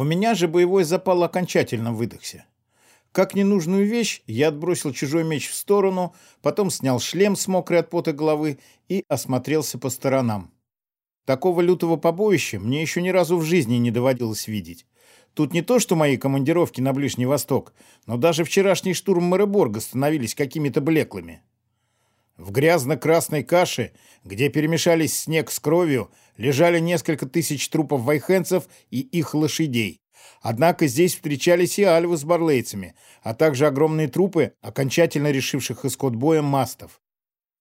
У меня же боевой запал окончательно выдохся. Как ненужную вещь, я отбросил чужой меч в сторону, потом снял шлем с мокрой от пота головы и осмотрелся по сторонам. Такого лютого побоища мне еще ни разу в жизни не доводилось видеть. Тут не то, что мои командировки на Ближний Восток, но даже вчерашний штурм Мореборга становились какими-то блеклыми. В грязно-красной каше, где перемешались снег с кровью, лежали несколько тысяч трупов вайхенцев и их лошадей. Однако здесь встречались и альвы с барлейцами, а также огромные трупы, окончательно решивших исход боя мастов.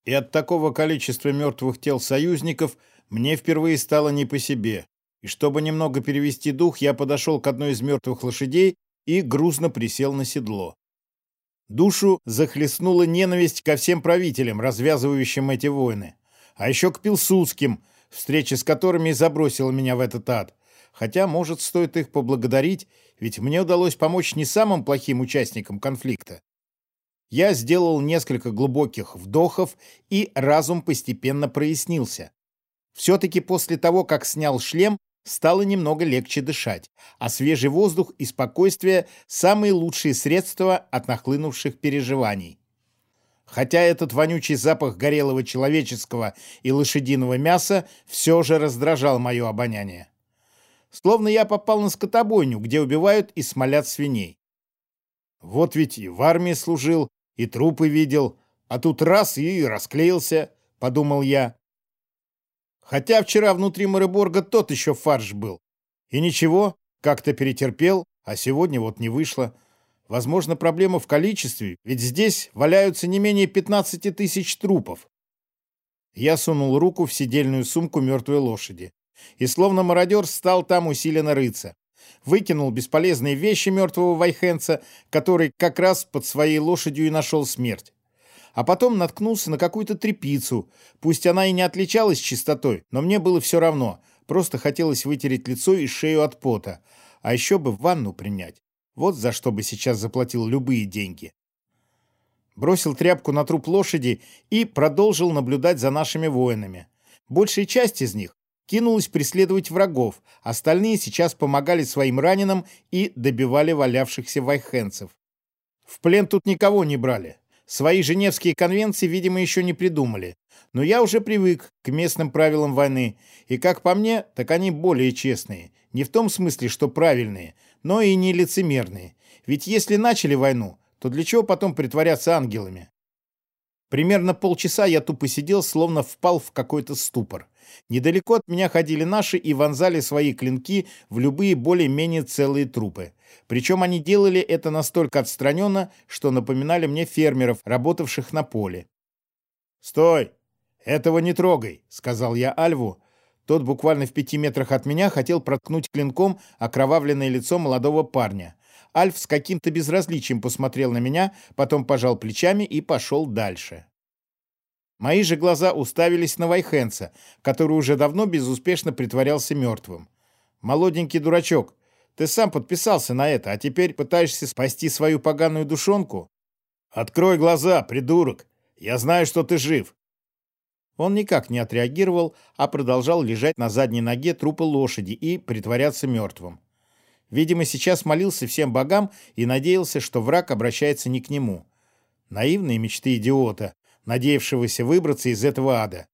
И от такого количества мертвых тел союзников мне впервые стало не по себе. И чтобы немного перевести дух, я подошел к одной из мертвых лошадей и грузно присел на седло. Душу захлестнула ненависть ко всем правителям, развязывающим эти войны. А еще к Пилсудским, встреча с которыми забросила меня в этот ад. Хотя, может, стоит их поблагодарить, ведь мне удалось помочь не самым плохим участникам конфликта. Я сделал несколько глубоких вдохов, и разум постепенно прояснился. Все-таки после того, как снял шлем, стало немного легче дышать, а свежий воздух и спокойствие – самые лучшие средства от нахлынувших переживаний. Хотя этот вонючий запах горелого человеческого и лошадиного мяса все же раздражал мое обоняние. Словно я попал на скотобойню, где убивают и смолят свиней. Вот ведь и в армии служил, и трупы видел, а тут раз и расклеился, подумал я. Хотя вчера внутри Мореборга тот еще фарш был. И ничего, как-то перетерпел, а сегодня вот не вышло. Возможно, проблема в количестве, ведь здесь валяются не менее 15 тысяч трупов. Я сунул руку в сидельную сумку мертвой лошади и словно мародер стал там усиленно рыться. Выкинул бесполезные вещи мертвого вайхенца, который как раз под своей лошадью и нашел смерть. А потом наткнулся на какую-то трепицу. Пусть она и не отличалась чистотой, но мне было все равно. Просто хотелось вытереть лицо и шею от пота. А еще бы ванну принять. Вот за что бы сейчас заплатил любые деньги. Бросил тряпку на труп лошади и продолжил наблюдать за нашими воинами. Большая часть из них кинулась преследовать врагов, остальные сейчас помогали своим раненым и добивали валявшихся вайхенцев. В плен тут никого не брали. Свои Женевские конвенции, видимо, еще не придумали. Но я уже привык к местным правилам войны, и, как по мне, так они более честные. Не в том смысле, что правильные, но и не лицемерные. Ведь если начали войну, то для чего потом притворяться ангелами? Примерно полчаса я тупо сидел, словно впал в какой-то ступор. Недалеко от меня ходили наши и вонзали свои клинки в любые более-менее целые трупы. Причем они делали это настолько отстраненно, что напоминали мне фермеров, работавших на поле. «Стой! Этого не трогай!» — сказал я Альву. Тот буквально в пяти метрах от меня хотел проткнуть клинком окровавленное лицо молодого парня. Альф с каким-то безразличием посмотрел на меня, потом пожал плечами и пошел дальше. Мои же глаза уставились на Вайхенца, который уже давно безуспешно притворялся мертвым. «Молоденький дурачок, ты сам подписался на это, а теперь пытаешься спасти свою поганую душонку? Открой глаза, придурок! Я знаю, что ты жив!» Он никак не отреагировал, а продолжал лежать на задней ноге трупа лошади и притворяться мертвым. Видимо, сейчас молился всем богам и надеялся, что враг обращается не к нему. Наивные мечты идиота надеявшегося выбраться из этого ада.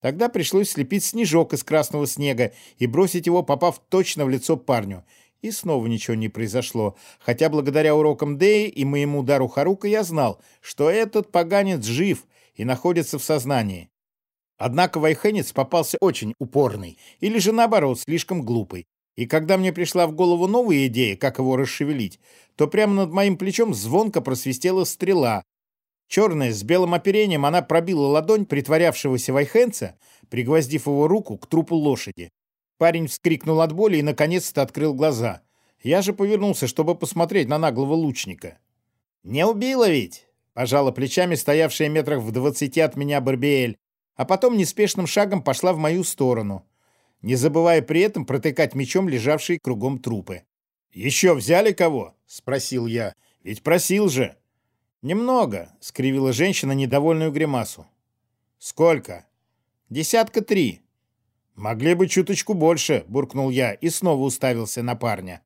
Тогда пришлось слепить снежок из красного снега и бросить его, попав точно в лицо парню. И снова ничего не произошло, хотя благодаря урокам Дэи и моему удару Харука я знал, что этот поганец жив и находится в сознании. Однако Вайхенец попался очень упорный, или же наоборот, слишком глупый. И когда мне пришла в голову новая идея, как его расшевелить, то прямо над моим плечом звонко просвистела стрела, Черная, с белым оперением, она пробила ладонь притворявшегося вайхенца, пригвоздив его руку к трупу лошади. Парень вскрикнул от боли и, наконец-то, открыл глаза. Я же повернулся, чтобы посмотреть на наглого лучника. «Не убила ведь!» — пожала плечами стоявшая метрах в двадцати от меня Барбиэль, а потом неспешным шагом пошла в мою сторону, не забывая при этом протыкать мечом лежавшие кругом трупы. «Еще взяли кого?» — спросил я. «Ведь просил же!» «Немного», — скривила женщина недовольную гримасу. «Сколько?» «Десятка три». «Могли бы чуточку больше», — буркнул я и снова уставился на парня.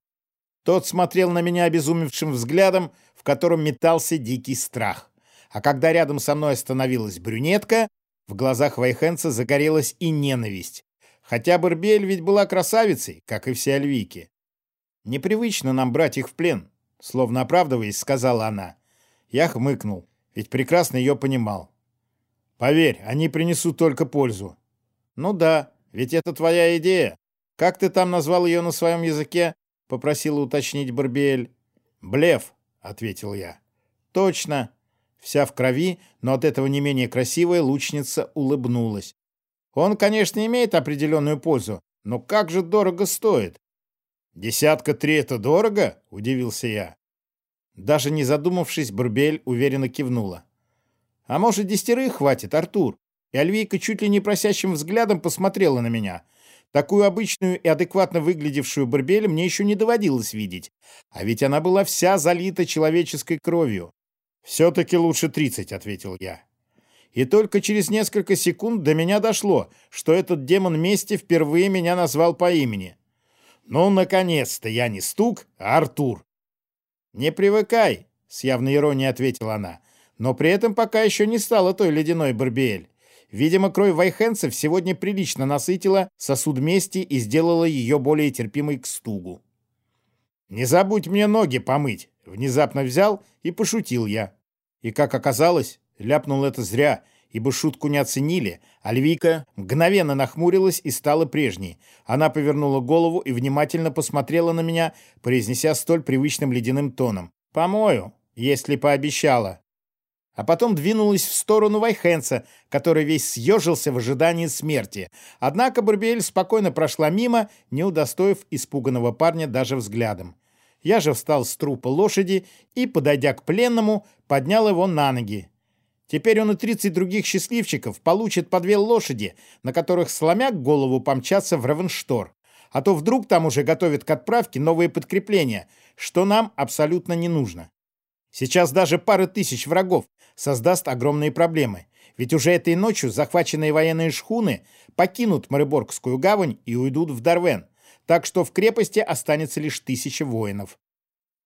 Тот смотрел на меня обезумевшим взглядом, в котором метался дикий страх. А когда рядом со мной остановилась брюнетка, в глазах Вайхенца загорелась и ненависть. Хотя Барбель ведь была красавицей, как и все альвики. «Непривычно нам брать их в плен», — словно оправдываясь, сказала она. Я хмыкнул, ведь прекрасно ее понимал. «Поверь, они принесут только пользу». «Ну да, ведь это твоя идея. Как ты там назвал ее на своем языке?» — попросила уточнить Барбиэль. «Блеф», — ответил я. «Точно». Вся в крови, но от этого не менее красивая лучница улыбнулась. «Он, конечно, имеет определенную пользу, но как же дорого стоит?» «Десятка три — это дорого?» — удивился я. Даже не задумавшись, Барбель уверенно кивнула. «А может, десятерых хватит, Артур?» И Альвейка чуть ли не просящим взглядом посмотрела на меня. Такую обычную и адекватно выглядевшую Барбель мне еще не доводилось видеть. А ведь она была вся залита человеческой кровью. «Все-таки лучше тридцать», — ответил я. И только через несколько секунд до меня дошло, что этот демон мести впервые меня назвал по имени. Ну, наконец-то я не Стук, а Артур. «Не привыкай», — с явной иронией ответила она, но при этом пока еще не стала той ледяной Барбиэль. Видимо, кровь вайхенцев сегодня прилично насытила сосуд мести и сделала ее более терпимой к стугу. «Не забудь мне ноги помыть!» — внезапно взял и пошутил я. И, как оказалось, ляпнул это зря, ибо шутку не оценили, а львика мгновенно нахмурилась и стала прежней. Она повернула голову и внимательно посмотрела на меня, произнеся столь привычным ледяным тоном. «Помою, если пообещала» а потом двинулась в сторону Вайхенца, который весь съежился в ожидании смерти. Однако Барбиэль спокойно прошла мимо, не удостоив испуганного парня даже взглядом. Я же встал с трупа лошади и, подойдя к пленному, поднял его на ноги. Теперь он и 30 других счастливчиков получат по две лошади, на которых сломя голову помчатся в Равенштор. А то вдруг там уже готовят к отправке новые подкрепления, что нам абсолютно не нужно. Сейчас даже пара тысяч врагов создаст огромные проблемы. Ведь уже этой ночью захваченные военные шхуны покинут Мариборгскую гавань и уйдут в Дарвен, так что в крепости останется лишь тысяча воинов.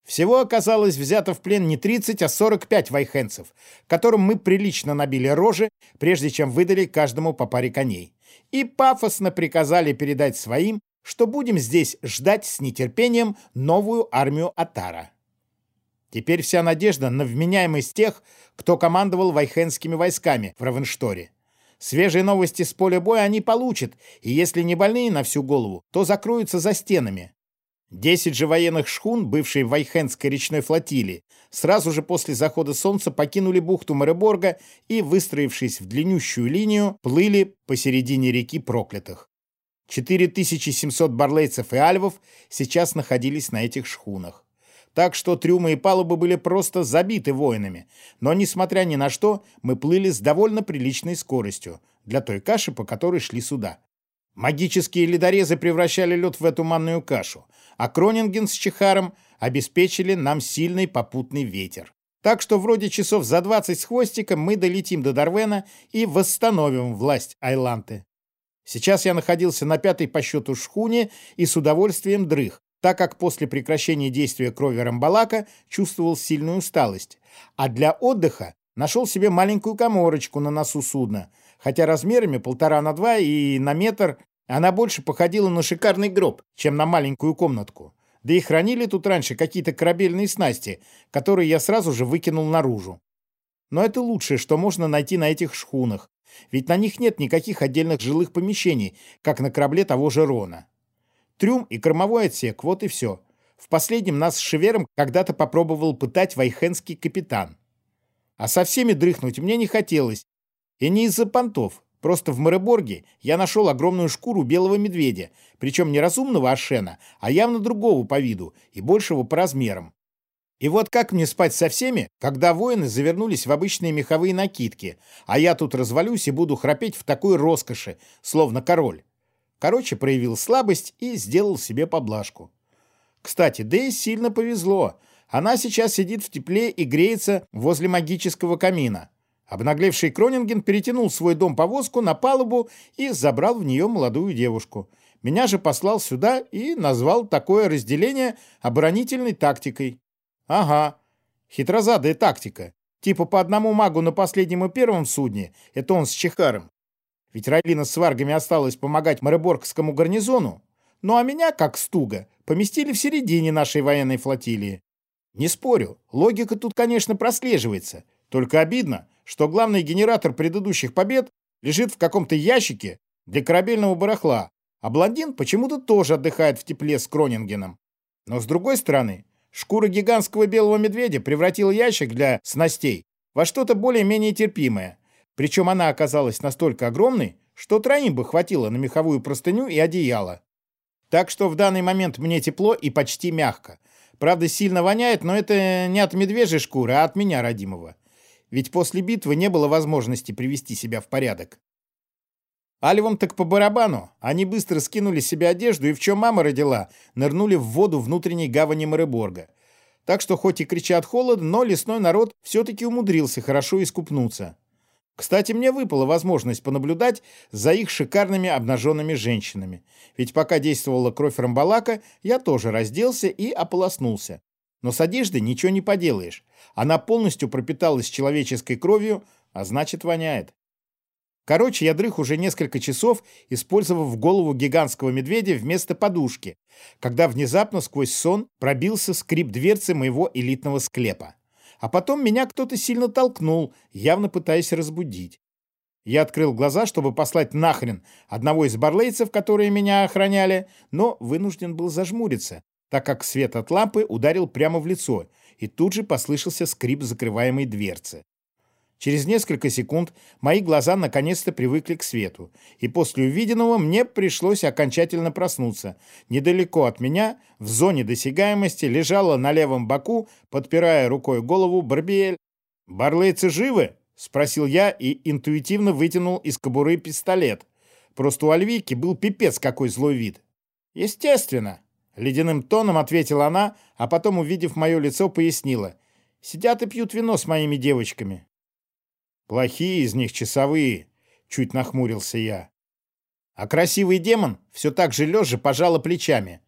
Всего оказалось взято в плен не 30, а 45 вайхенцев, которым мы прилично набили рожи, прежде чем выдали каждому по паре коней. И пафосно приказали передать своим, что будем здесь ждать с нетерпением новую армию Атара. Теперь вся надежда на вменяемость тех, кто командовал вайхенскими войсками в Равеншторе. Свежие новости с поля боя они получат, и если не больные на всю голову, то закроются за стенами. Десять же военных шхун, бывшей Вайхенской речной флотилии, сразу же после захода солнца покинули бухту Мореборга и, выстроившись в длиннющую линию, плыли посередине реки проклятых. 4700 барлейцев и альвов сейчас находились на этих шхунах так что трюмы и палубы были просто забиты воинами. Но, несмотря ни на что, мы плыли с довольно приличной скоростью для той каши, по которой шли суда. Магические ледорезы превращали лед в эту манную кашу, а Кронинген с Чехаром обеспечили нам сильный попутный ветер. Так что вроде часов за 20 с хвостиком мы долетим до Дарвена и восстановим власть Айланты. Сейчас я находился на пятой по счету шхуне и с удовольствием дрых, так как после прекращения действия крови Рамбалака чувствовал сильную усталость, а для отдыха нашел себе маленькую коморочку на носу судна, хотя размерами полтора на два и на метр она больше походила на шикарный гроб, чем на маленькую комнатку. Да и хранили тут раньше какие-то корабельные снасти, которые я сразу же выкинул наружу. Но это лучшее, что можно найти на этих шхунах, ведь на них нет никаких отдельных жилых помещений, как на корабле того же Рона. Трюм и кормовой отсек, вот и все. В последнем нас с Шевером когда-то попробовал пытать вайхенский капитан. А со всеми дрыхнуть мне не хотелось. И не из-за понтов. Просто в Мореборге я нашел огромную шкуру белого медведя, причем не разумного Ашена, а явно другого по виду и большего по размерам. И вот как мне спать со всеми, когда воины завернулись в обычные меховые накидки, а я тут развалюсь и буду храпеть в такой роскоши, словно король. Короче, проявил слабость и сделал себе поблажку. Кстати, Дэй сильно повезло. Она сейчас сидит в тепле и греется возле магического камина. Обнаглевший Кронинген перетянул свой дом-повозку на палубу и забрал в нее молодую девушку. Меня же послал сюда и назвал такое разделение оборонительной тактикой. Ага, хитрозадая тактика. Типа по одному магу на последнем и первом судне, это он с Чехаром. Ведь Райлина с варгами осталось помогать Мореборгскому гарнизону. Ну а меня, как стуга, поместили в середине нашей военной флотилии. Не спорю, логика тут, конечно, прослеживается. Только обидно, что главный генератор предыдущих побед лежит в каком-то ящике для корабельного барахла, а блондин почему-то тоже отдыхает в тепле с Кронингеном. Но с другой стороны, шкура гигантского белого медведя превратила ящик для снастей во что-то более-менее терпимое. Причем она оказалась настолько огромной, что троим бы хватило на меховую простыню и одеяло. Так что в данный момент мне тепло и почти мягко. Правда, сильно воняет, но это не от медвежьей шкуры, а от меня, родимого. Ведь после битвы не было возможности привести себя в порядок. Альвам так по барабану. Они быстро скинули себе одежду и в чем мама родила, нырнули в воду внутренней гавани Мореборга. Так что хоть и кричат холод, но лесной народ все-таки умудрился хорошо искупнуться. Кстати, мне выпала возможность понаблюдать за их шикарными обнаженными женщинами. Ведь пока действовала кровь Рамбалака, я тоже разделся и ополоснулся. Но с одеждой ничего не поделаешь. Она полностью пропиталась человеческой кровью, а значит воняет. Короче, я дрых уже несколько часов, использовав голову гигантского медведя вместо подушки, когда внезапно сквозь сон пробился скрип дверцы моего элитного склепа. А потом меня кто-то сильно толкнул, явно пытаясь разбудить. Я открыл глаза, чтобы послать нахрен одного из барлейцев, которые меня охраняли, но вынужден был зажмуриться, так как свет от лампы ударил прямо в лицо, и тут же послышался скрип закрываемой дверцы. Через несколько секунд мои глаза наконец-то привыкли к свету, и после увиденного мне пришлось окончательно проснуться. Недалеко от меня, в зоне досягаемости, лежала на левом боку, подпирая рукой голову, Барбиэль. «Барлейцы живы?» — спросил я и интуитивно вытянул из кобуры пистолет. Просто у Альвики был пипец какой злой вид. «Естественно!» — ледяным тоном ответила она, а потом, увидев мое лицо, пояснила. «Сидят и пьют вино с моими девочками. Плохие из них часовые, чуть нахмурился я. А красивый демон все так же лежа пожала плечами.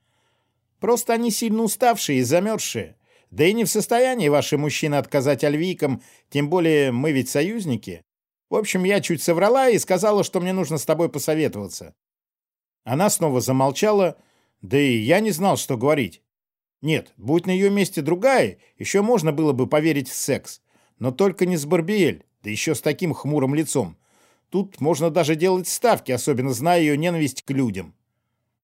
Просто они сильно уставшие и замерзшие. Да и не в состоянии ваши мужчины отказать альвийкам, тем более мы ведь союзники. В общем, я чуть соврала и сказала, что мне нужно с тобой посоветоваться. Она снова замолчала, да и я не знал, что говорить. Нет, будь на ее месте другая, еще можно было бы поверить в секс. Но только не с Барбиэль да еще с таким хмурым лицом. Тут можно даже делать ставки, особенно зная ее ненависть к людям.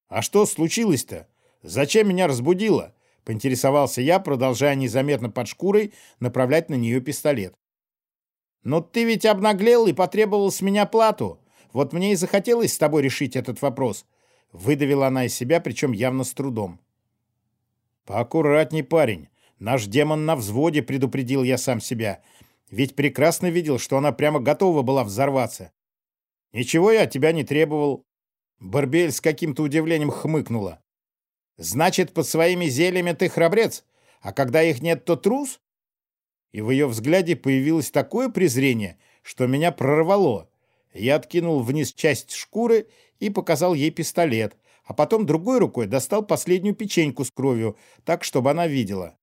«А что случилось-то? Зачем меня разбудило?» — поинтересовался я, продолжая незаметно под шкурой направлять на нее пистолет. «Но ты ведь обнаглел и потребовал с меня плату. Вот мне и захотелось с тобой решить этот вопрос», — выдавила она из себя, причем явно с трудом. «Поаккуратней, парень. Наш демон на взводе», — предупредил я сам себя. Ведь прекрасно видел, что она прямо готова была взорваться. «Ничего я от тебя не требовал». Барбель с каким-то удивлением хмыкнула. «Значит, под своими зельями ты храбрец, а когда их нет, то трус?» И в ее взгляде появилось такое презрение, что меня прорвало. Я откинул вниз часть шкуры и показал ей пистолет, а потом другой рукой достал последнюю печеньку с кровью, так, чтобы она видела.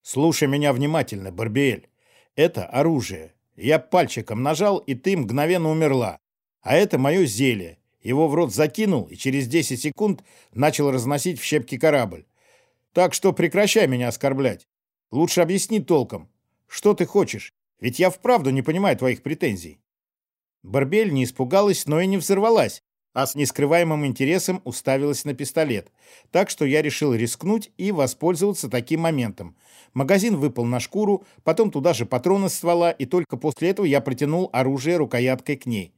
«Слушай меня внимательно, Барбиэль. Это оружие. Я пальчиком нажал, и ты мгновенно умерла. А это мое зелье. Его в рот закинул, и через 10 секунд начал разносить в щепки корабль. Так что прекращай меня оскорблять. Лучше объясни толком. Что ты хочешь? Ведь я вправду не понимаю твоих претензий. Барбель не испугалась, но и не взорвалась, а с нескрываемым интересом уставилась на пистолет. Так что я решил рискнуть и воспользоваться таким моментом. Магазин выпал на шкуру, потом туда же патроны ствола, и только после этого я протянул оружие рукояткой к ней.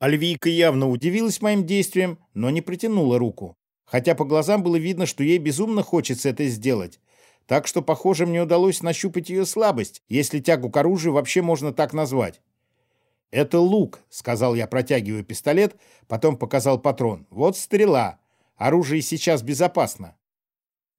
Альвийка явно удивилась моим действиям, но не протянула руку. Хотя по глазам было видно, что ей безумно хочется это сделать. Так что, похоже, мне удалось нащупать ее слабость, если тягу к оружию вообще можно так назвать. «Это лук», — сказал я, протягивая пистолет, потом показал патрон. «Вот стрела. Оружие сейчас безопасно».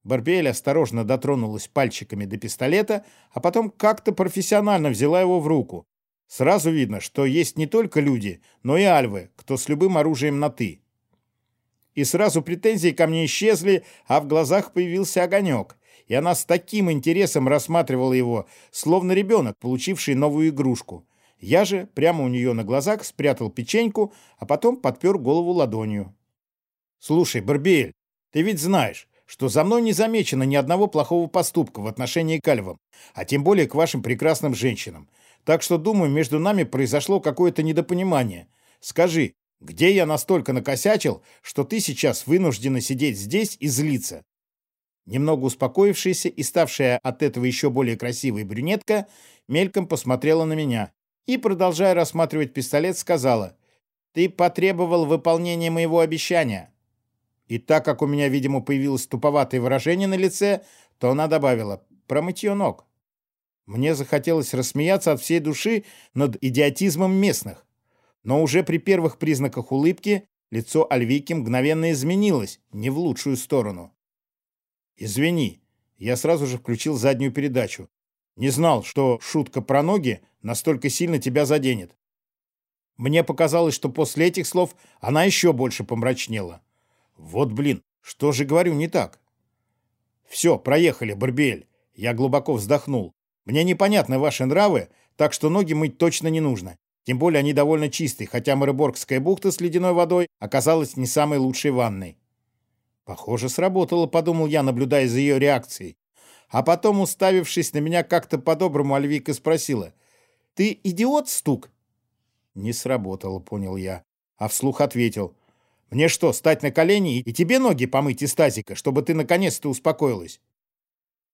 Барбель осторожно дотронулась пальчиками до пистолета, а потом как-то профессионально взяла его в руку. Сразу видно, что есть не только люди, но и альвы, кто с любым оружием на «ты». И сразу претензии ко мне исчезли, а в глазах появился огонек, и она с таким интересом рассматривала его, словно ребенок, получивший новую игрушку. Я же прямо у нее на глазах спрятал печеньку, а потом подпер голову ладонью. «Слушай, Барбиэль, ты ведь знаешь, что за мной не замечено ни одного плохого поступка в отношении к альвам, а тем более к вашим прекрасным женщинам. Так что, думаю, между нами произошло какое-то недопонимание. Скажи, где я настолько накосячил, что ты сейчас вынуждена сидеть здесь и злиться?» Немного успокоившаяся и ставшая от этого еще более красивой брюнетка мельком посмотрела на меня и, продолжая рассматривать пистолет, сказала, «Ты потребовал выполнения моего обещания». И так как у меня, видимо, появилось туповатое выражение на лице, то она добавила «про мытье ног». Мне захотелось рассмеяться от всей души над идиотизмом местных. Но уже при первых признаках улыбки лицо Альвики мгновенно изменилось, не в лучшую сторону. «Извини, я сразу же включил заднюю передачу. Не знал, что шутка про ноги настолько сильно тебя заденет». Мне показалось, что после этих слов она еще больше помрачнела. Вот блин, что же говорю не так? Все, проехали, Барбиэль. Я глубоко вздохнул. Мне непонятны ваши нравы, так что ноги мыть точно не нужно. Тем более они довольно чистые, хотя Мореборгская бухта с ледяной водой оказалась не самой лучшей ванной. Похоже, сработало, подумал я, наблюдая за ее реакцией. А потом, уставившись на меня как-то по-доброму, Альвика спросила. «Ты идиот, Стук?» Не сработало, понял я. А вслух ответил. Мне что, стать на колени и тебе ноги помыть из тазика, чтобы ты наконец-то успокоилась?»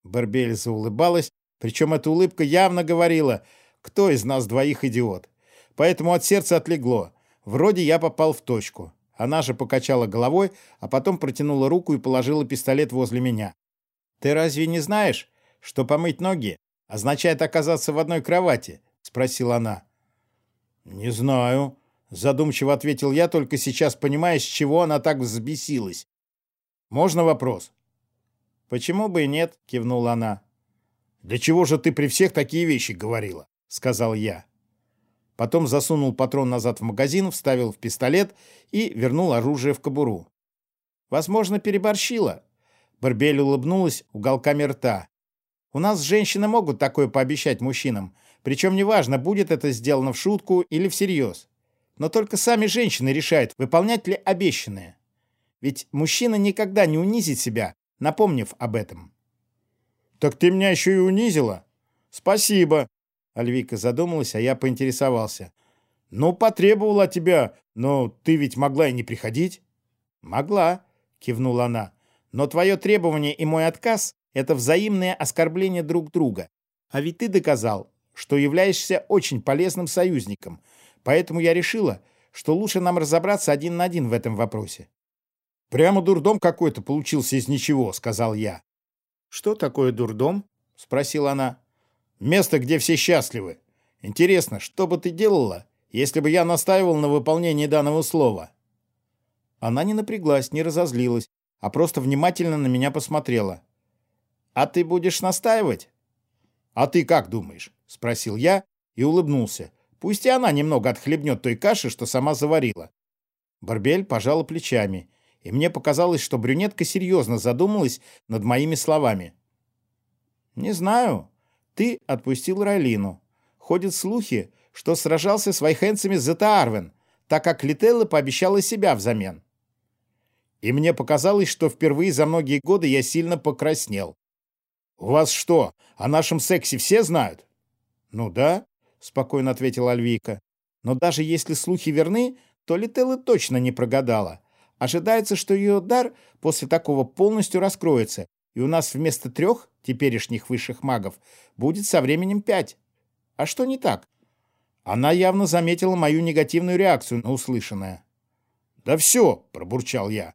Барбель заулыбалась, причем эта улыбка явно говорила, кто из нас двоих идиот. Поэтому от сердца отлегло. Вроде я попал в точку. Она же покачала головой, а потом протянула руку и положила пистолет возле меня. «Ты разве не знаешь, что помыть ноги означает оказаться в одной кровати?» — спросила она. «Не знаю», Задумчиво ответил я, только сейчас понимая, с чего она так взбесилась. «Можно вопрос?» «Почему бы и нет?» — кивнула она. «Для чего же ты при всех такие вещи говорила?» — сказал я. Потом засунул патрон назад в магазин, вставил в пистолет и вернул оружие в кобуру. «Возможно, переборщила». Барбель улыбнулась уголками рта. «У нас женщины могут такое пообещать мужчинам, причем неважно, будет это сделано в шутку или всерьез. Но только сами женщины решают, выполнять ли обещанное. Ведь мужчина никогда не унизит себя, напомнив об этом. «Так ты меня еще и унизила?» «Спасибо!» Альвика задумалась, а я поинтересовался. «Ну, потребовала тебя, но ты ведь могла и не приходить». «Могла», — кивнула она. «Но твое требование и мой отказ — это взаимное оскорбление друг друга. А ведь ты доказал, что являешься очень полезным союзником, Поэтому я решила, что лучше нам разобраться один на один в этом вопросе. «Прямо дурдом какой-то получился из ничего», — сказал я. «Что такое дурдом?» — спросила она. «Место, где все счастливы. Интересно, что бы ты делала, если бы я настаивал на выполнении данного слова?» Она не напряглась, не разозлилась, а просто внимательно на меня посмотрела. «А ты будешь настаивать?» «А ты как думаешь?» — спросил я и улыбнулся. Пусть и она немного отхлебнет той каши, что сама заварила. Барбель пожала плечами, и мне показалось, что брюнетка серьезно задумалась над моими словами. «Не знаю. Ты отпустил Райлину. Ходят слухи, что сражался с вайхенцами за Таарвен, так как Лителла пообещала себя взамен. И мне показалось, что впервые за многие годы я сильно покраснел. «У вас что, о нашем сексе все знают?» «Ну да спокойно ответила Альвика. Но даже если слухи верны, то Лителла точно не прогадала. Ожидается, что ее дар после такого полностью раскроется, и у нас вместо трех теперешних высших магов будет со временем пять. А что не так? Она явно заметила мою негативную реакцию на услышанное. «Да все!» — пробурчал я.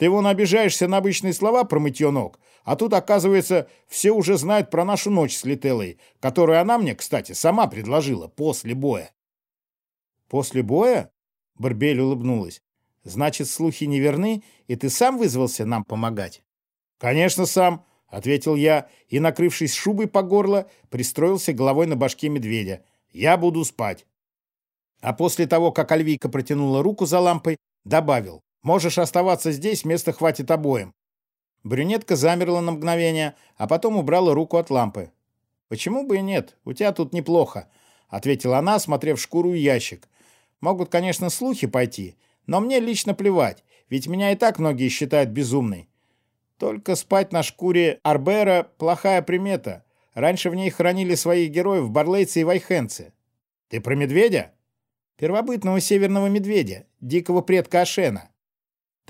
«Ты вон обижаешься на обычные слова про мытье ног, а тут, оказывается, все уже знают про нашу ночь с Лителлой, которую она мне, кстати, сама предложила после боя. «После боя?» — Барбель улыбнулась. «Значит, слухи не верны, и ты сам вызвался нам помогать?» «Конечно, сам», — ответил я, и, накрывшись шубой по горло, пристроился головой на башке медведя. Я буду спать. А после того, как Альвийка протянула руку за лампой, добавил, можешь оставаться здесь, места хватит обоим. Брюнетка замерла на мгновение, а потом убрала руку от лампы. «Почему бы и нет? У тебя тут неплохо», — ответила она, осмотрев шкуру и ящик. «Могут, конечно, слухи пойти, но мне лично плевать, ведь меня и так многие считают безумной. Только спать на шкуре Арбера — плохая примета. Раньше в ней хранили своих героев барлейцы и вайхенцы. Ты про медведя? Первобытного северного медведя, дикого предка Ашена.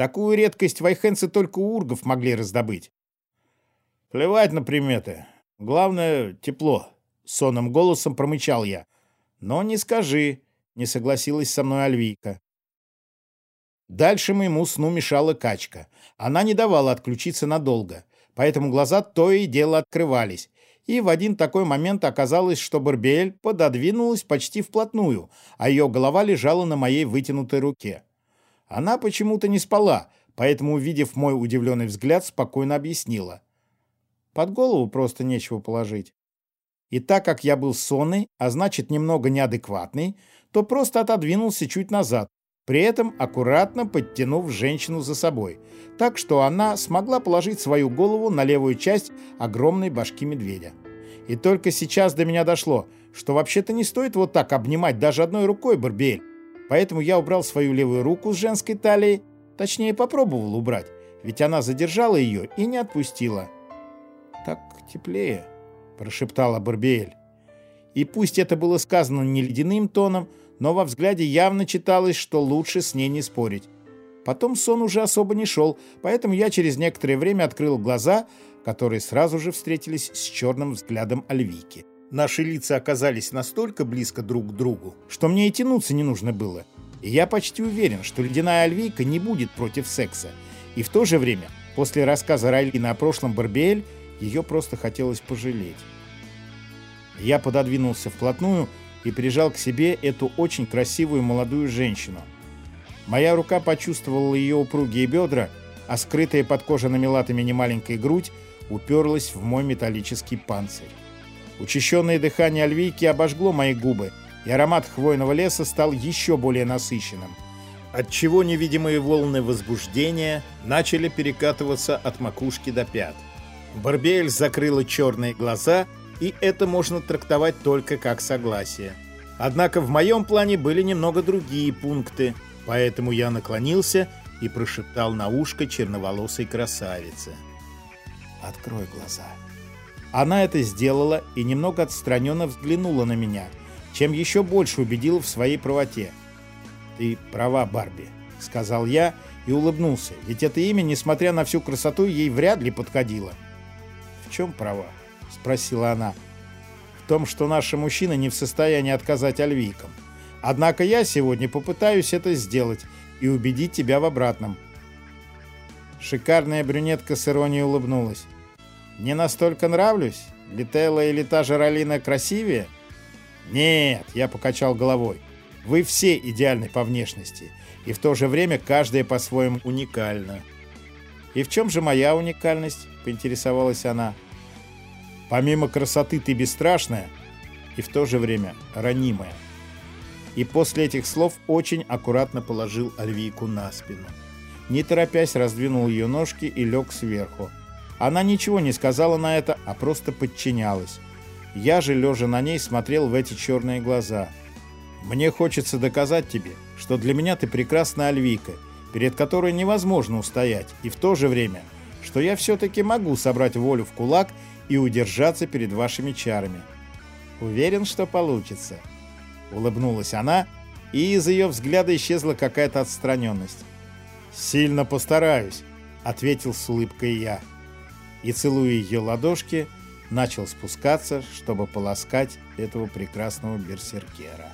Такую редкость вайхенцы только у ургов могли раздобыть. Плевать на приметы. Главное — тепло. Сонным голосом промычал я. Но не скажи, не согласилась со мной Альвийка. Дальше моему сну мешала качка. Она не давала отключиться надолго, поэтому глаза то и дело открывались. И в один такой момент оказалось, что Барбиэль пододвинулась почти вплотную, а ее голова лежала на моей вытянутой руке. Она почему-то не спала, поэтому, увидев мой удивленный взгляд, спокойно объяснила. Под голову просто нечего положить. И так как я был сонный, а значит немного неадекватный, то просто отодвинулся чуть назад, при этом аккуратно подтянув женщину за собой, так что она смогла положить свою голову на левую часть огромной башки медведя. И только сейчас до меня дошло, что вообще-то не стоит вот так обнимать даже одной рукой Барбиэль. Поэтому я убрал свою левую руку с женской талии, точнее попробовал убрать, ведь она задержала ее и не отпустила. «Так теплее», — прошептала Барбиэль. И пусть это было сказано не ледяным тоном, но во взгляде явно читалось, что лучше с ней не спорить. Потом сон уже особо не шел, поэтому я через некоторое время открыл глаза, которые сразу же встретились с черным взглядом Альвики. Наши лица оказались настолько близко друг к другу, что мне и тянуться не нужно было. И я почти уверен, что ледяная Альвийка не будет против секса. И в то же время, после рассказа Райлины о прошлом Барбиэль, ее просто хотелось пожалеть. Я пододвинулся вплотную и прижал к себе эту очень красивую молодую женщину. Моя рука почувствовала ее упругие бедра, а скрытая под кожаными латами немаленькая грудь уперлась в мой металлический панцирь. Учащенное дыхание альвийки обожгло мои губы, и аромат хвойного леса стал еще более насыщенным, отчего невидимые волны возбуждения начали перекатываться от макушки до пят. Барбель закрыла черные глаза — и это можно трактовать только как согласие. Однако в моем плане были немного другие пункты, поэтому я наклонился и прошептал на ушко черноволосой красавице. «Открой глаза». Она это сделала и немного отстраненно взглянула на меня, чем еще больше убедила в своей правоте. «Ты права, Барби», — сказал я и улыбнулся, ведь это имя, несмотря на всю красоту, ей вряд ли подходило. «В чем права?» — спросила она. «В том, что наши мужчины не в состоянии отказать альвийкам. Однако я сегодня попытаюсь это сделать и убедить тебя в обратном». Шикарная брюнетка с иронией улыбнулась. «Не настолько нравлюсь? Летела или та же Ролина красивее?» «Нет», — я покачал головой. «Вы все идеальны по внешности, и в то же время каждая по-своему уникальна». «И в чем же моя уникальность?» — поинтересовалась она. Помимо красоты ты бесстрашная и в то же время ранимая. И после этих слов очень аккуратно положил Альвийку на спину. Не торопясь, раздвинул ее ножки и лег сверху. Она ничего не сказала на это, а просто подчинялась. Я же, лежа на ней, смотрел в эти черные глаза. «Мне хочется доказать тебе, что для меня ты прекрасная Альвийка, перед которой невозможно устоять, и в то же время, что я все-таки могу собрать волю в кулак и удержаться перед вашими чарами. Уверен, что получится. Улыбнулась она, и из ее взгляда исчезла какая-то отстраненность. «Сильно постараюсь», — ответил с улыбкой я. И, целуя ее ладошки, начал спускаться, чтобы полоскать этого прекрасного берсеркера.